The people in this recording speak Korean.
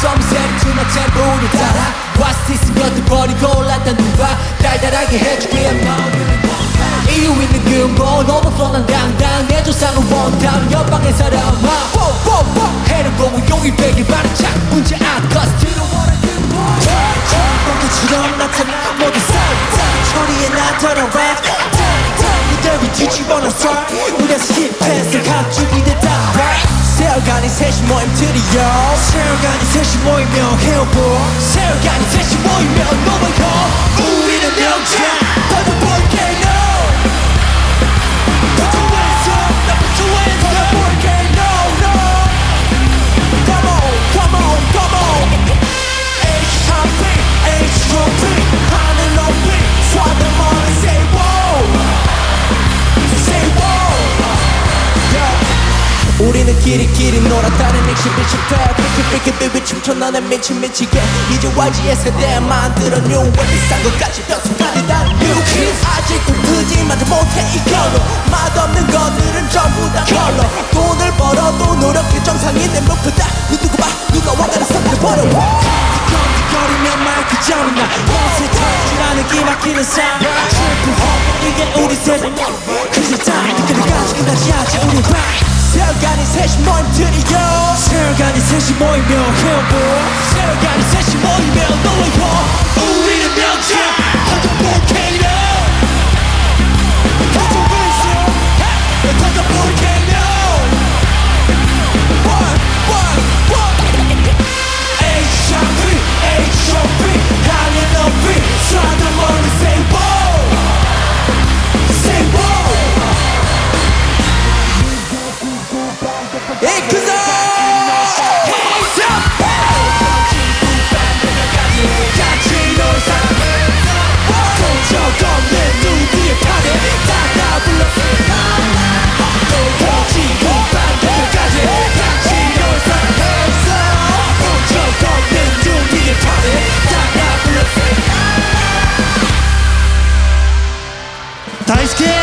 섬세를 지나쳐 문을 따라 와스티스 곁들거리고 올랐다 누가? 달달하게 해주기에 이유 있는 근본 오버플로난 당당. 내 조상은 원다운 연방의 사람 해를 보고 용이 되길 바라 착 문제 안 커서 뒤로 오라 근본. 번개처럼 나타나. 모두 싹다 처리에 나처럼 랩 무대 위 뒤집어 놨어 우리가 실패해서 가죽이 됐다. 세월간이 셋이 모임들이여 면 헤어보 세어간이 셋이 모이면 넘어가 우리는 끼리끼리 놀았다는 익시비시 때 삐끼삐끼 삐삐 춤춰? 너는 미치 미치게. 이제 YG에서 대 만들어 뉴웹 비싼 것까지 뼛속까지 다 new kids. 아직도 더 못해 이걸로 맛없는 것들은 전부 다 걸러 돈을 벌어도 노력해 정상인의 목표다. 누구 봐? 누가 와가는 섞여 버려. 거리면 마이크 잡나 옷을 탈출하는 기막히는 삶 슬픈 허 이게 우리 세상 그 세상 끝까지 끝나지 않지 우리 방 세어간이 셋이 모임 드디어 세어간이 셋이 모이면 헤어보 세어간이 셋이 너와. 우 大好き。